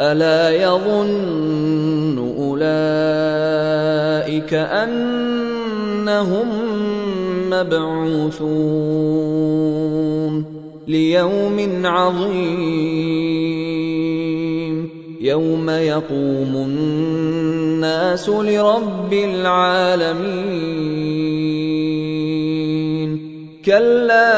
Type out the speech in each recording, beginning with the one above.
ألا يظن أولئك أنهم مبعوثون ليوم عظيم يوم يقوم الناس لرب العالمين كلا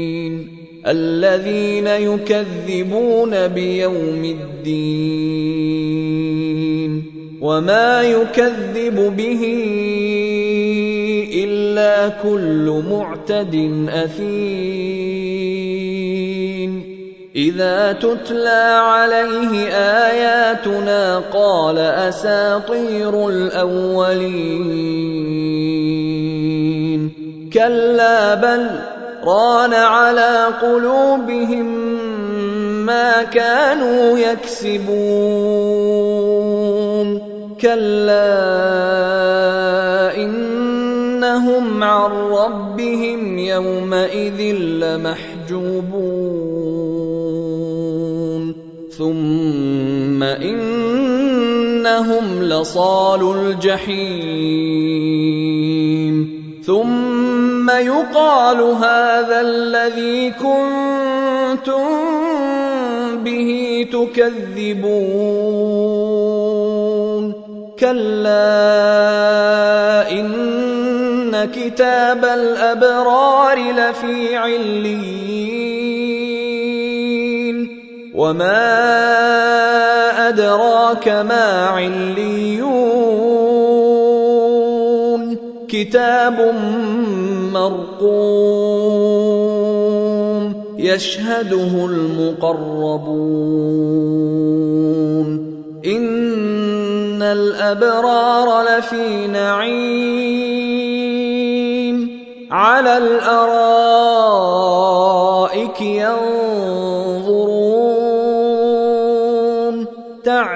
الذين يكذبون بيوم الدين وما يكذب به إلا كل معتد أثيم. إذا تتلى عليه آياتنا قال أساطير الأولين. كلا بل ران على قلوبهم ما كانوا يكسبون. كلا إنهم عن ربهم يومئذ لمحجوبون. ثم إنهم لصال الجحيم. ثم يقال هذا الذي كنتم به تكذبون. كلا إن كتاب الأبرار لفي عليين. وما أدراك ما عليون. كتاب مرقوم يشهده المقربون. إن الأبرار لفي نعيم. على الأرائك ينظرون.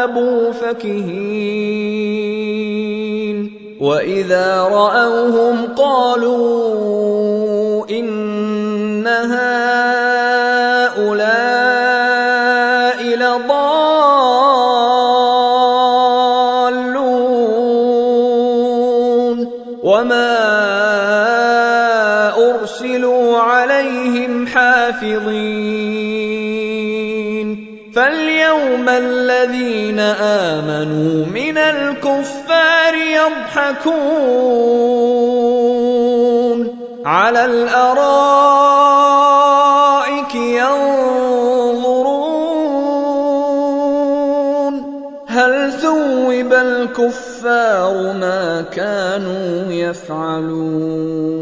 انقلبوا فكهين. وإذا رأوهم قالوا إن هؤلاء لضالون. وما أرسلوا عليهم حافظين. فاليوم الذين آمنوا من الكفار يضحكون على الأرائك ينظرون. هل ثوب الكفار ما كانوا يفعلون؟